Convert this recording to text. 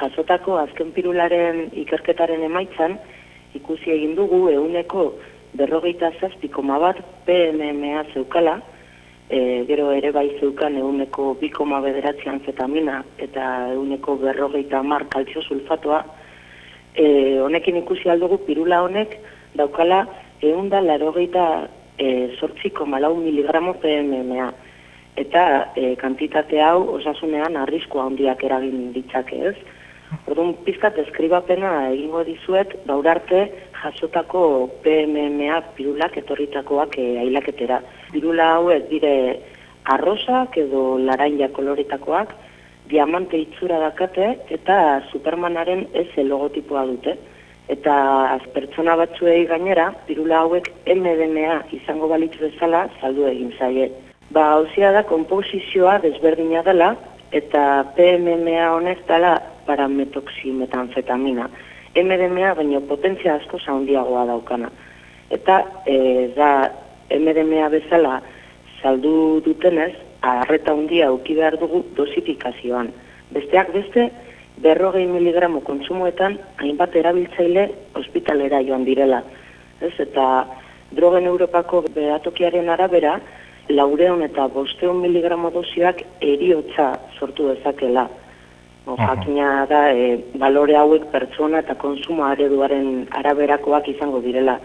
jasotako azken pirularen ikerketaren emaitzan, ikusi egin dugu euneko berrogeita zazpikoma bat PMMA zeukala, e, gero ere bai zeukan euneko bikoma bederatzean fetamina eta euneko berrogeita mar kaltzio sulfatoa, e, honekin ikusi aldugu pirula honek daukala eunda larogeita e, sortziko malau miligramo PMMA. Eta e, kantitate hau osasunean arriskoa handiak eragin ditzake ez. Orduan, pizkat eskribapena egingo dizuet, gaur arte jasotako PMMA pirulak etorritakoak e, ailaketera. Pirula hauek dire arrosak edo laranja koloretakoak, diamante itzura dakate eta Supermanaren ez logotipoa dute. Eta pertsona batzuei gainera, pirula hauek MDMA izango balitzu bezala saldu egin zaie. Ba, hauzia da, komposizioa desberdina dela, eta PMMA honek dela parametoximetanfetamina. MDMA baino potentzia asko zaundiagoa daukana. Eta e, da MDMA bezala saldu dutenez, arreta handia uki behar dugu dosifikazioan. Besteak beste, berrogei miligramo kontsumoetan hainbat erabiltzaile ospitalera joan direla. Ez, eta drogen Europako behatokiaren arabera, laureon eta bosteon miligramo dosiak eriotza sortu dezakela. Jakina da, e, balore hauek pertsona eta konsumo areduaren araberakoak izango direla.